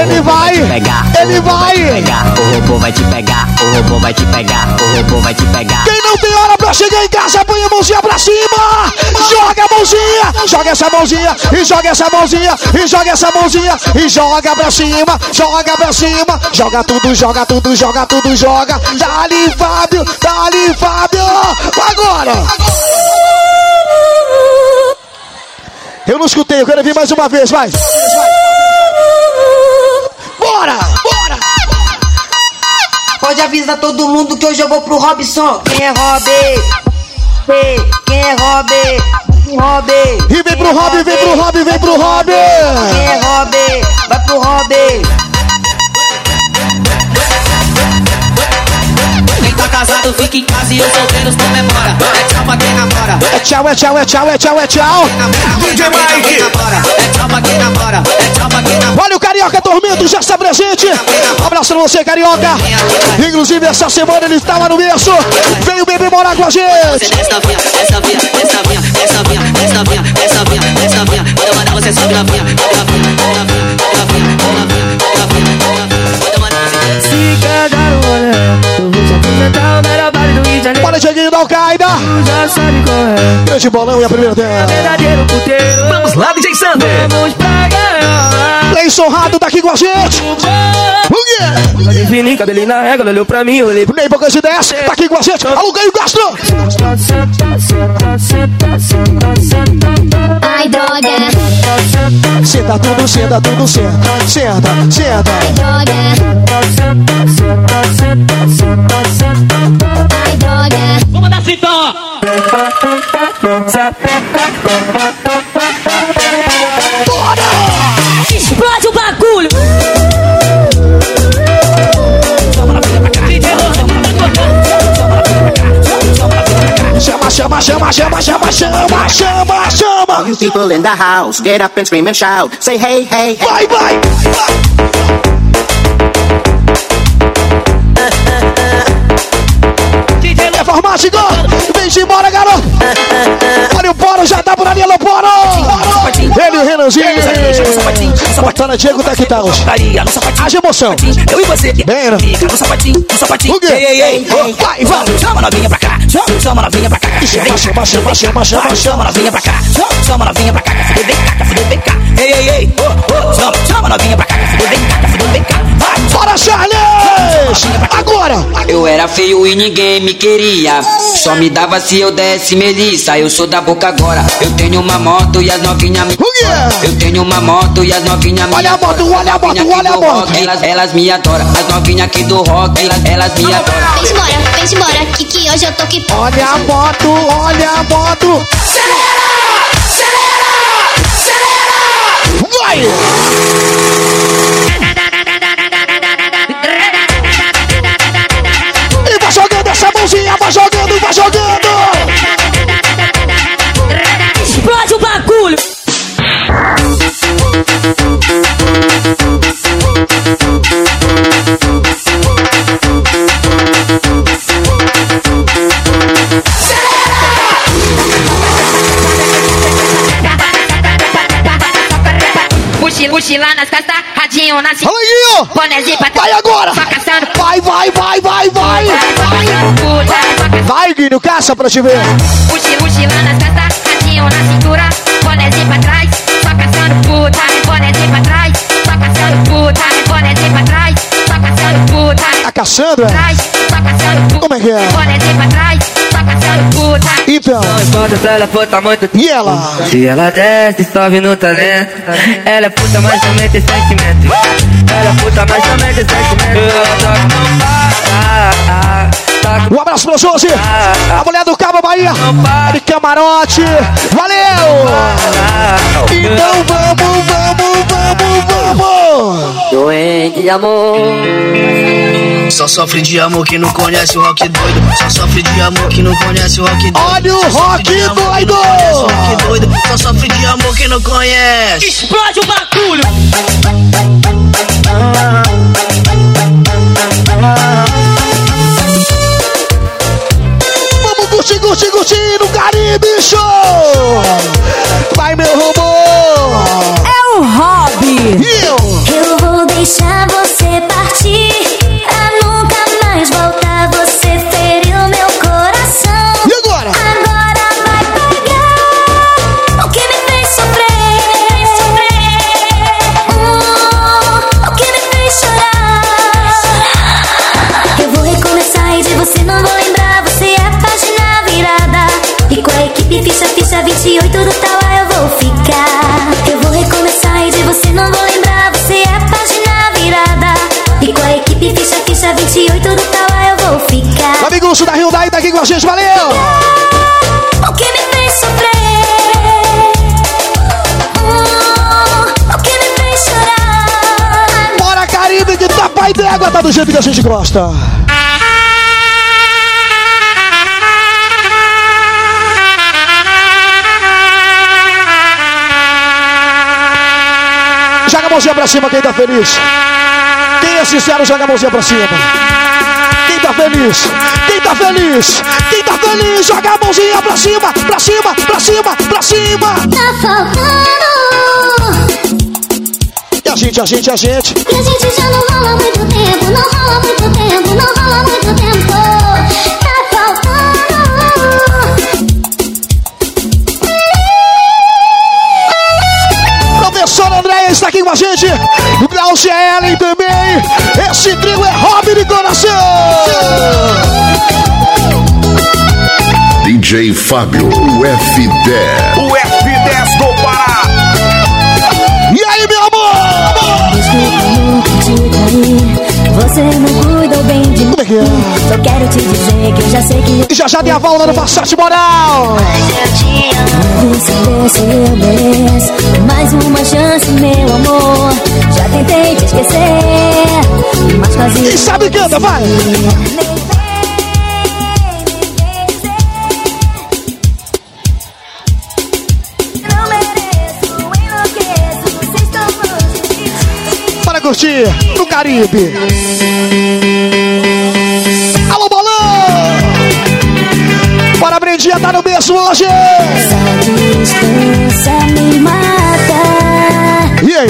ele vai. te pegar. O robô vai te pegar, o robô vai te pegar. O robô vai te pegar. Quem não tem hora pra chegar em casa, põe a mãozinha pra cima. Joga a mãozinha, joga essa mãozinha, e joga essa mãozinha, e joga essa mãozinha, e joga pra cima, joga pra cima. Joga tudo, joga tudo, joga tudo, joga. Dali, Fábio, dali, Fábio. Agora. Eu não escutei, eu quero vir mais uma vez, vai. Bora, bora. Pode avisar todo mundo que hoje eu vou pro Robson. Quem é Rob? Quem é Rob? Rob. E vem pro Rob, vem pro Rob, vem pro Rob. Quem é Rob? Vai pro Rob. Casado fica em casa e os solteiros comemora. É tchau pra quem namora. É tchau, é tchau, é tchau, é tchau, é tchau. DJ Mike. É tchau pra quem namora. É tchau pra quem namora. Olha o Carioca Tormento, já está presente. Abraço pra você, Carioca. Inclusive, essa semana ele está lá no berço. Veio beber morar com a gente. Essa vinha, essa vinha, essa vinha, essa vinha, essa vinha, essa vinha, essa vinha. Quando eu mandar você sobe novinha, novinha, novinha, Grande bolão e a primeira dela. Vamos lá, DJ Sander. Vamos pra gaiola. Leison Rado tá aqui com a gente. O quê? Olhei fininho, cabelinho na régua, olhou pra mim, eu olhei pra Nem poucas ideias, tá aqui com a gente. Alô, Caio Castro. Ai, droga. Senta tudo, senta tudo, senta. Senta, senta. Ai, droga. Explode o bagulho. Chama, chama, chama, chama, chama, chama, chama, chama. All you people in the house, get up and scream and shout. Say hey, hey, hey. Vai, vai. É farmático. Vem embora, garoto. Olha o Poro, já tá por ali, alô, Poro. Ele e o Renanzinho. Botando Diego tá aqui, tá hoje. Haja emoção. Eu e você. Bem, né? No sapatinho, no sapatinho. O quê? Ei, ei, ei. Vai, vai. Chama novinha pra cá. Chama, chama novinha pra cá. Chama, chama, chama, chama, chama, Chama novinha pra cá. Chama, chama novinha pra cá. Fuder bem cá, fuder bem cá. Ei, ei, ei. Chama, chama novinha pra cá. Fuder bem cá, fuder bem cá. Vai. Bora, Agora! Eu era feio e ninguém me queria. Só me dava se eu desse melissa. Eu sou da boca agora. Eu tenho uma moto e as novinhas me. Eu tenho uma moto e as novinhas me. Olha a moto, olha a moto, olha a moto. Elas, elas me adoram. As novinhas aqui do rock, elas, elas me adoram. Vem embora, vem embora, que, que hoje eu tô que. Olha a moto, olha a moto. Vai! Mãozinha, vai jogando, vai jogando. Explode o bagulho! Mochila, nas costas, radinho na cintura. Fala aí, Bonézinho pra Vai agora. Só caçando. Vai, vai, vai, vai, vai. Vai, Guinho, caça pra te ver. Mochila nas costas, radinho na cintura. Bonézinho pra trás, só caçando puta. Bonézinho pra trás, só caçando puta. Bonézinho pra trás, só caçando puta. Tá caçando, é? Como é que é? Bonézinho pra trás. Então. E ela? Se ela desce, sobe no talento Ela é puta, mas também tem sentimento Ela é puta, mas também tem sentimento Ela toca não para, Um abraço pra Josi. A mulher do Cabo Bahia. De camarote. Valeu! Então vamos, vamos, vamos, vamos. Doente de amor Só sofre de amor quem não conhece o rock doido. Só sofre de amor quem não conhece o rock doido. Olha o rock doido. rock doido. Só sofre de amor quem não conhece. Explode o bagulho! No Caribe Show. Vai, meu robô. É o! E eu? Eu vou deixar Lúcio da Hyundai tá aqui com a gente. Valeu! O que me fez sofrer O que me fez chorar Bora, Caribe, que tá pai d'égua. Tá do jeito que a gente gosta. Joga a mãozinha pra cima quem tá feliz. Quem é sincero, joga a mãozinha pra cima. Quem tá feliz? Quem tá feliz? Quem tá feliz? Joga a mãozinha pra cima, pra cima, pra cima, pra cima. Tá faltando E a gente, a gente, a gente. E a gente já não rola muito tempo Não rola muito tempo, não rola muito tempo Tá faltando Professor André está aqui com a gente. Glaucia Ellen também. Fábio, o F10. O F10 do Pará. E aí, meu amor? Você não cuidou bem de mim é é? Só quero te dizer que eu já sei que E já já tem a volta do Passate Moral. eu te amo Você percebeu, mereço Mais uma chance, meu amor Já tentei te esquecer Mas quase Quem sabe canta, vai. Curtir no Caribe. Alô, bolão! Bora, Brendinha, tá no berço hoje. Essa me mata E aí?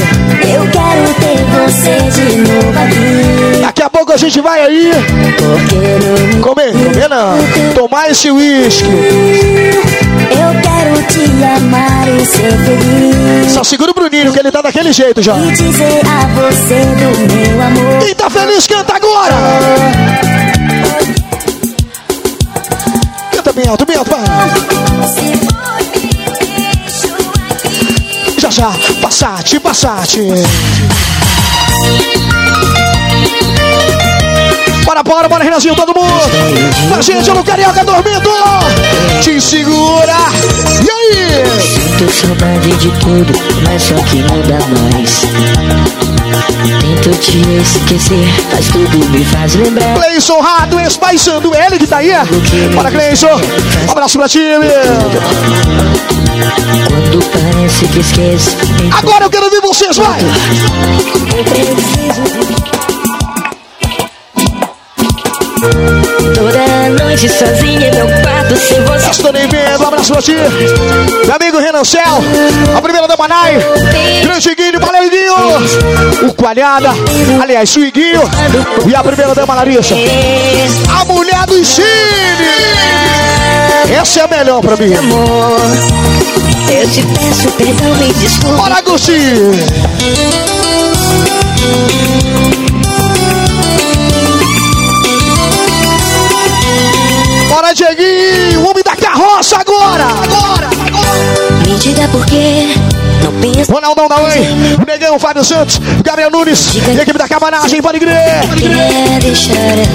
Eu quero ter você de novo aqui gente vai aí comer, comer não, tomar esse uísque. Eu quero te amar e ser feliz Só segura o Bruninho que ele tá daquele jeito já. E dizer a você do meu amor Quem tá feliz canta agora. Bento, Bento, vai. Já, já, Passate, Passate. Bora, bora, bora, Renanzinho, todo mundo. A gente no Carioca dormindo. Te segura. E aí? Sinto saudade de tudo, mas só que não dá mais. Tento te esquecer, mas tudo me faz lembrar. Cleison Rato, espaçando ele que tá aí. Bora, Cleison. Um abraço pra ti, meu. Quando parece que esquece. Agora eu quero ver vocês, vai. Eu preciso Toda noite sozinha em meu quarto sem você. Estou nem vendo, um abraço pra ti. Meu amigo Renan Cel, a primeira da Manai, Grande Guinho, valeu Guinho. O Coalhada, aliás, o Iguinho e a primeira dama Larissa. A mulher do Cine. Essa é a melhor pra mim. Amor, eu te peço perdão, me desculpa. Bora, Gucci. Bora, Dieguinho, homem da carroça agora! Agora! agora. Me diga por quê. Não pensa. Ronaldão da Mãe, o Negão, Fábio Santos, Gabriel Nunes, e a equipe da cabanagem, pode crer!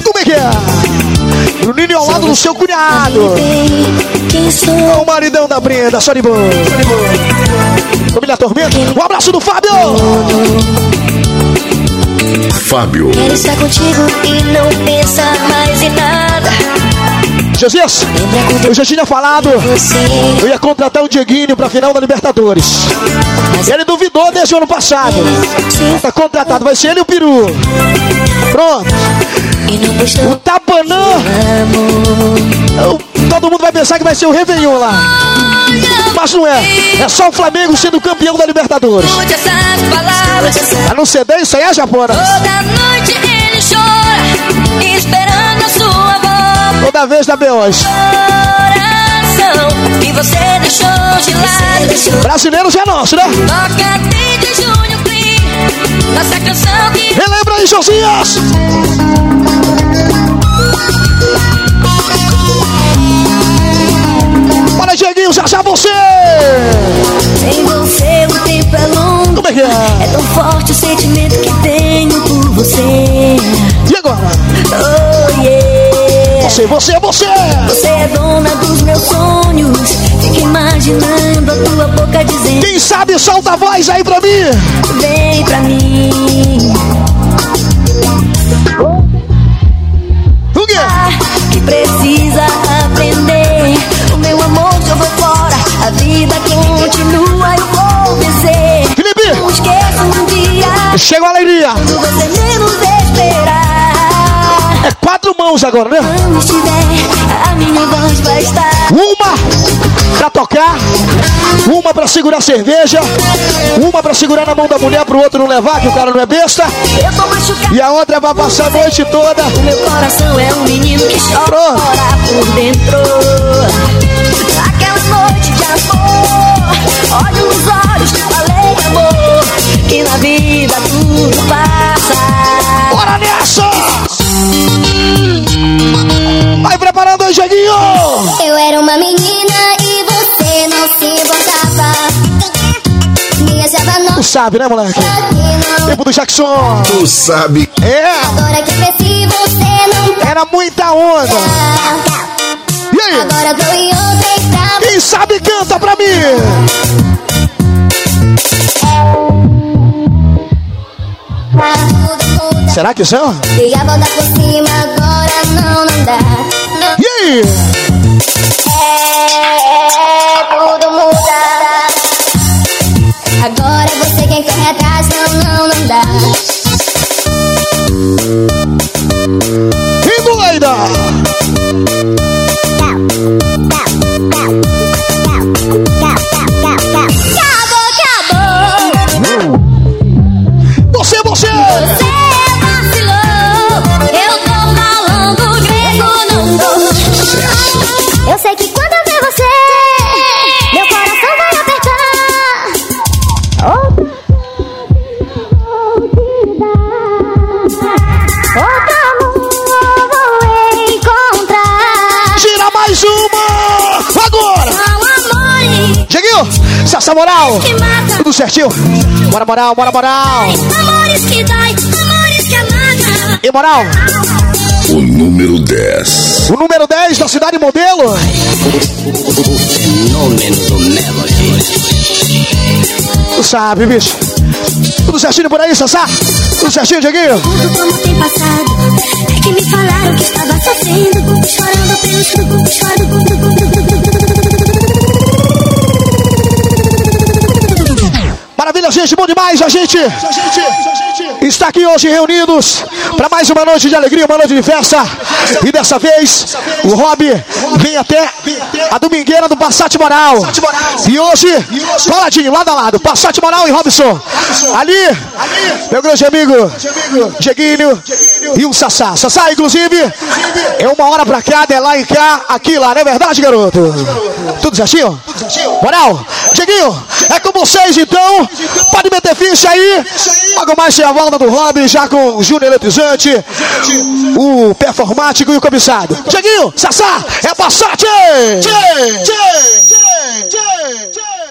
Como é que é? O Nini ao lado do seu cunhado. quem sou. O maridão da Brenda, só de boa. Só de boa. Família Tormento, um abraço do Fábio! Fábio. Quero estar contigo e não pensar mais em nada. Jesus, eu já tinha falado, eu ia contratar o Dieguinho pra final da Libertadores. Ele duvidou desde o ano passado. Tá contratado, vai ser ele e o Peru. Pronto. O Tapanã. Todo mundo vai pensar que vai ser o Réveillon lá. Mas não é. É só o Flamengo sendo campeão da Libertadores. A não ser isso aí é Japona. Toda noite Toda vez da B.O.S. Coração que você deixou de lado. Brasileiro já é nosso, né? Toca desde junho, Clean. Nossa canção que Relembra aí, Josias! Bora, Dieguinho, já já você! sem você o tempo é longo. Como é que é? É tão forte o sentimento que tenho por você. Você, você, você! Você é dona dos meus sonhos. Fico imaginando a tua boca dizendo: Quem sabe solta a voz aí pra mim! Vem pra mim. O quê? Que precisa aprender. O meu amor jogou fora. A vida continua, eu vou vencer. Felipe! Não esqueço um dia. Chegou a alegria! Quando você menos esperar. É quatro mãos agora, né? Quando estiver, a minha voz vai estar. Uma pra tocar, uma pra segurar a cerveja, uma pra segurar na mão da mulher pro outro não levar, que o cara não é besta, e a outra pra passar a noite toda. Meu coração é um menino que chora por dentro. Aquela noite de amor, olho nos olhos, falei amor, que na vida tudo passa. Bora nessa! Eu era uma menina e você não se importava. Me achava Tu nova sabe, né, moleque? Tempo do Jackson. Tu sabe. É, Agora que cresci, você não era muita onda. E aí? Agora tô em outra etapa. Quem sabe canta pra mim. Será que isso é? E a volta por cima agora não, não dá. É, tudo muda. Agora você quem corre atrás, não, não, não dá. Sassá Moral. Tudo certinho. Bora, moral, bora, moral. Amores que dói, amores que amarga. E moral. O número 10. O número 10 da cidade modelo. Fenômeno do Melody. Tu sabe, bicho. Tudo certinho por aí, Sassá? Tudo certinho, Dieguinho? Tudo como tem passado. É que me falaram que estava sofrendo. Chorando pelo choro, choro. Gente, bom demais, a gente está aqui hoje reunidos para mais uma noite de alegria, uma noite de festa. E dessa vez, o Rob vem até a domingueira do Passat Moral. E hoje, coladinho, lado a lado, Passat Moral e Robson. Ali, meu grande amigo, Dieguinho e o Sassá. Sassá, inclusive, é uma hora pra cá, é lá e cá, aqui lá, não é verdade, garoto? Tudo certinho? Moral, Dieguinho, é com vocês então. Pode meter ficha aí. Logo mais tem a volta do Rob, já com o Júnior Eletrizante, o performático e o comissário. Dieguinho, Sassá, é Passat! Tchê, tchê.